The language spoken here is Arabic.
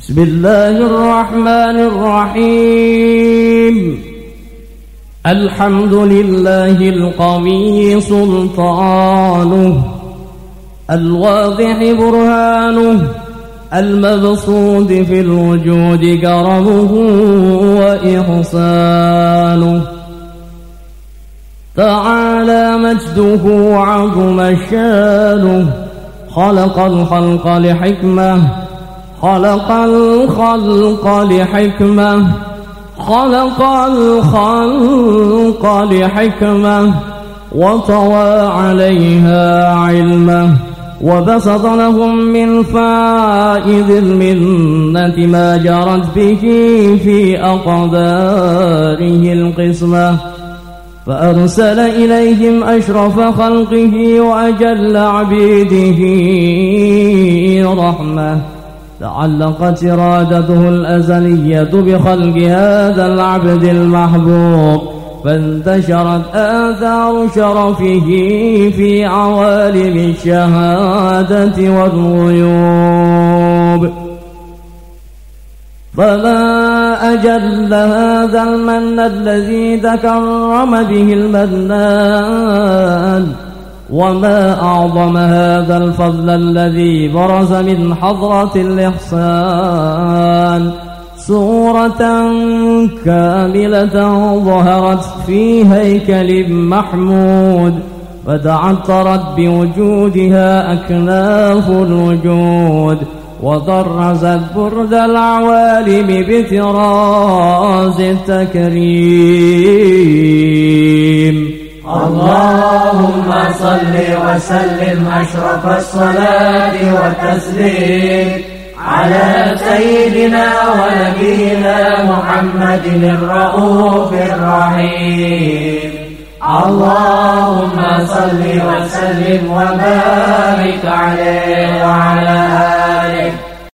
بسم الله الرحمن الرحيم. الحمد لله القوي سلطانه الواضح برهانه المبسوط في الوجود كرمه وإحسانه. تعالى مجده عظم شأنه خلق الخلق لحكمة خلق الخلق لحكمة. خلق الخلق لحكمة. وطوى عليها علمه. وبسط لهم من فائد المنة ما جرت به في أقداره القسمة. فأرسل إليهم أشرف خلقه وأجل عبيده رحمة. تعلقت إرادته الأزلية بخلق هذا العبد المحبوب فانتشرت آثار شرفه في عوالم الشهادة والغيوب. فما أجل هذا المن الذي تكرم به المنان وما أعظم هذا الفضل الذي برز من حضرة الإحسان. سورة كاملة ظهرت في هيكل محمود. فتعطرت بوجودها أكناف الوجود. وطرزت برد العوالم بتراز التكريم. اللهم صل وسلم أشرف الصلاة والتسليم على سيدنا ونبينا محمد الرؤوف الرحيم. اللهم صل وسلم وبارك عليه وعلى آله.